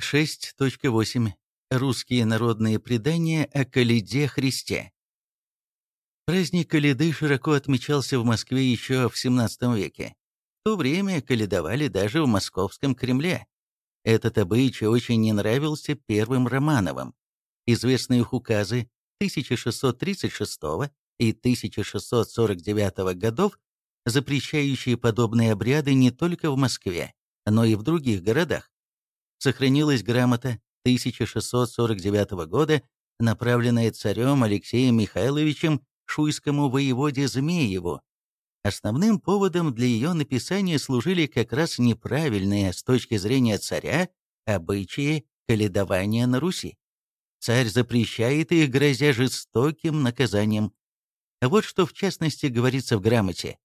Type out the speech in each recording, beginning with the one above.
6.8. Русские народные предания о Калиде Христе. Праздник Калиды широко отмечался в Москве еще в XVII веке. В то время каледовали даже в московском Кремле. Этот обычай очень не нравился первым Романовым. Известные их указы 1636 и 1649 годов, запрещающие подобные обряды не только в Москве, но и в других городах. Сохранилась грамота 1649 года, направленная царем Алексеем Михайловичем шуйскому воеводе Змееву. Основным поводом для ее написания служили как раз неправильные с точки зрения царя обычаи каледования на Руси. Царь запрещает их, грозя жестоким наказанием. А вот что в частности говорится в грамоте.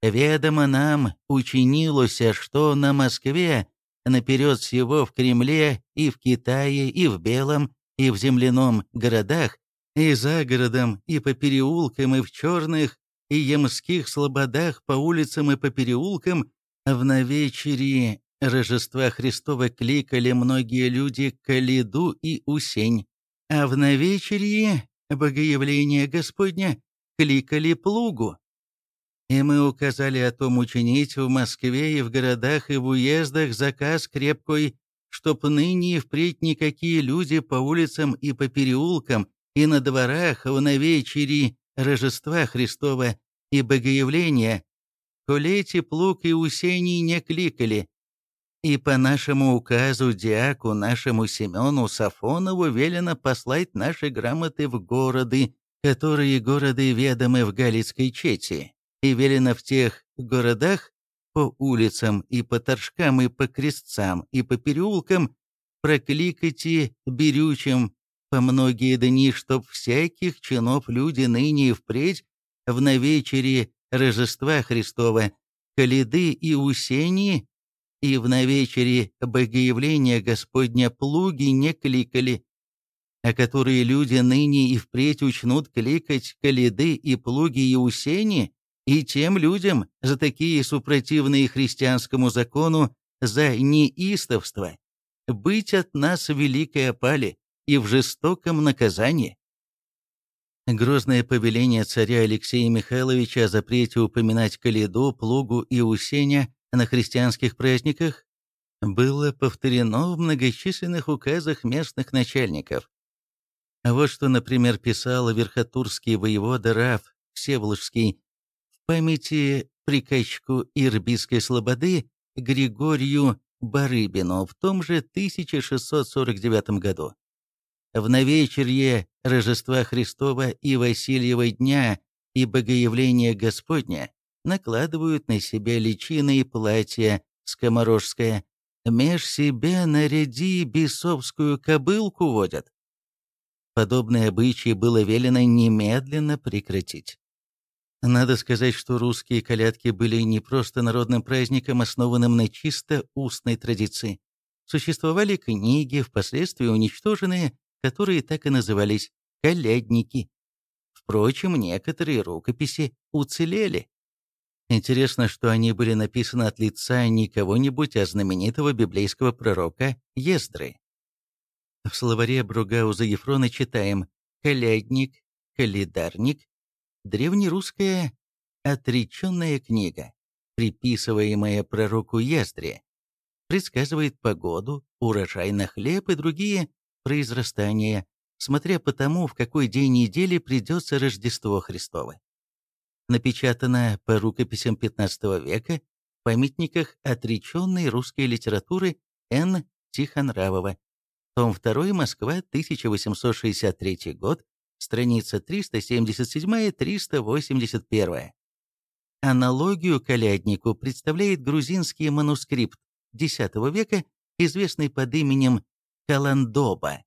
«Ведомо нам, учинилося, что на Москве наперед всего в Кремле и в Китае, и в Белом, и в земляном городах, и за городом, и по переулкам, и в черных, и ямских слободах, по улицам и по переулкам, в навечере Рождества Христова кликали многие люди Калиду и Усень, а в навечерие Богоявления Господня кликали Плугу. И мы указали о том учинить в Москве и в городах и в уездах заказ крепкой, чтоб ныне и впредь никакие люди по улицам и по переулкам и на дворах в навечери Рождества Христова и Богоявления, колети плуг и усений не кликали. И по нашему указу диаку нашему Семену Сафонову велено послать наши грамоты в города, которые города ведомы в Галицкой Чети, и велено в тех городах по улицам и по торжкам и по крестцам и по переулкам прокликайте берючим по многие дни, чтоб всяких чинов люди ныне и впредь в навечере Рождества Христова, Калиды и Усении и в навечере Богоявления Господня плуги не кликали, а которые люди ныне и впредь учнут кликать Калиды и плуги и Усени, и тем людям за такие супротивные христианскому закону за неистовство быть от нас великой опали и в жестоком наказании. Грозное повеление царя Алексея Михайловича о запрете упоминать Калиду, Плугу и Усеня на христианских праздниках было повторено в многочисленных указах местных начальников. А вот что, например, писал верхотурский воевода Раф Всеволожский памяти приказчику Ирбийской слободы Григорию Барыбину в том же 1649 году. В новечерье Рождества Христова и Васильева дня и Богоявления Господня накладывают на себя личины и платья скоморожское, меж себя наряди бесовскую кобылку водят. Подобные обычаи было велено немедленно прекратить. Надо сказать, что русские колядки были не просто народным праздником, основанным на чисто устной традиции. Существовали книги, впоследствии уничтоженные, которые так и назывались «колядники». Впрочем, некоторые рукописи уцелели. Интересно, что они были написаны от лица не кого-нибудь, а знаменитого библейского пророка Ездры. В словаре Бругауза Ефрона читаем «колядник», «калидарник», древнерусская «отреченная книга», приписываемая пророку Ездре, предсказывает погоду, урожай на хлеб и другие произрастания, смотря по тому, в какой день недели придется Рождество Христово напечатана по рукописям XV века в памятниках отреченной русской литературы Н. Тихонравова. Том 2. Москва, 1863 год, страница 377-381. Аналогию коляднику представляет грузинский манускрипт X века, известный под именем Каландоба.